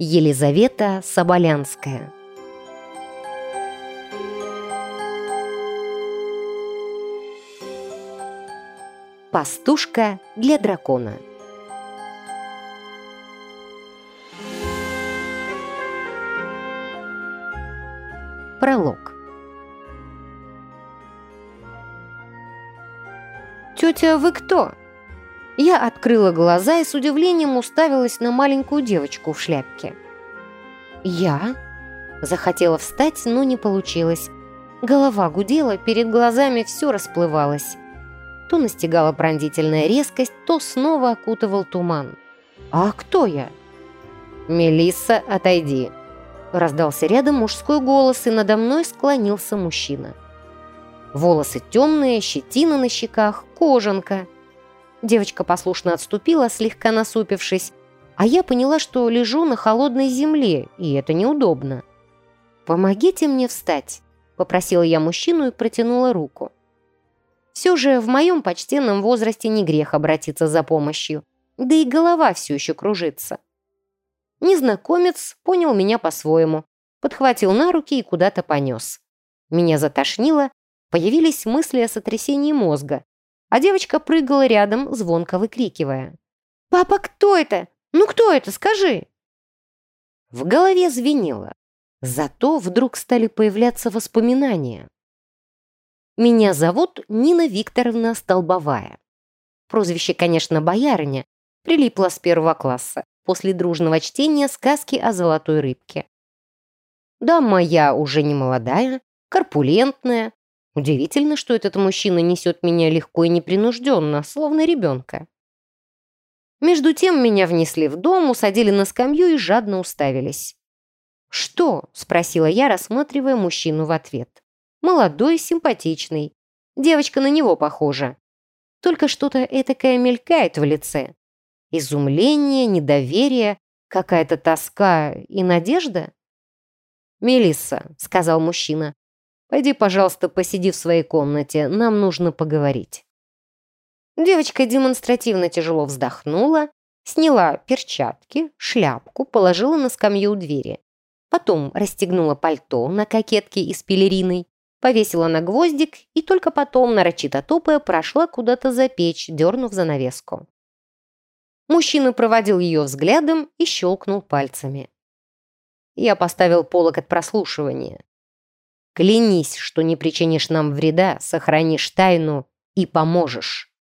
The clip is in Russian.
Елизавета Соболянская. Пастушка для дракона. Пролог. «Тетя, вы кто?» Я открыла глаза и с удивлением уставилась на маленькую девочку в шляпке. «Я?» Захотела встать, но не получилось. Голова гудела, перед глазами все расплывалось. То настигала пронзительная резкость, то снова окутывал туман. «А кто я?» «Мелисса, отойди!» Раздался рядом мужской голос, и надо мной склонился мужчина. Волосы темные, щетина на щеках, кожанка – Девочка послушно отступила, слегка насупившись, а я поняла, что лежу на холодной земле, и это неудобно. «Помогите мне встать», — попросила я мужчину и протянула руку. Все же в моем почтенном возрасте не грех обратиться за помощью, да и голова все еще кружится. Незнакомец понял меня по-своему, подхватил на руки и куда-то понес. Меня затошнило, появились мысли о сотрясении мозга, а девочка прыгала рядом, звонко выкрикивая. «Папа, кто это? Ну кто это? Скажи!» В голове звенело. Зато вдруг стали появляться воспоминания. Меня зовут Нина Викторовна Столбовая. Прозвище, конечно, боярыня, прилипло с первого класса после дружного чтения сказки о золотой рыбке. Дама я уже не молодая, корпулентная, Удивительно, что этот мужчина несет меня легко и непринужденно, словно ребенка. Между тем меня внесли в дом, усадили на скамью и жадно уставились. «Что?» – спросила я, рассматривая мужчину в ответ. «Молодой, симпатичный. Девочка на него похожа. Только что-то этакое мелькает в лице. Изумление, недоверие, какая-то тоска и надежда?» «Мелисса», – сказал мужчина, Пойди, пожалуйста, посиди в своей комнате, нам нужно поговорить». Девочка демонстративно тяжело вздохнула, сняла перчатки, шляпку, положила на скамью у двери. Потом расстегнула пальто на кокетке из пелерины, повесила на гвоздик и только потом, нарочито топая, прошла куда-то за печь, дернув занавеску. Мужчина проводил ее взглядом и щелкнул пальцами. Я поставил полок от прослушивания. Клянись, что не причинишь нам вреда, сохранишь тайну и поможешь».